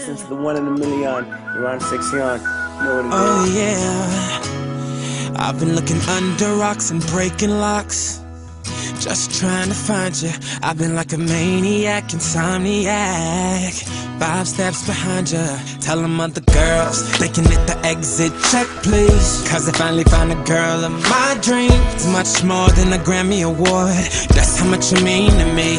listen to the one in a million, Ron Sexion. You know what. Oh, yeah. I've been looking under rocks and breaking locks. Just trying to find you. I've been like a maniac, insomniac. Five steps behind you. Tell them other girls they can hit the exit check, please. Cause I finally found a girl of my dreams. Much more than a Grammy Award. That's how much you mean to me.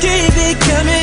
keep it coming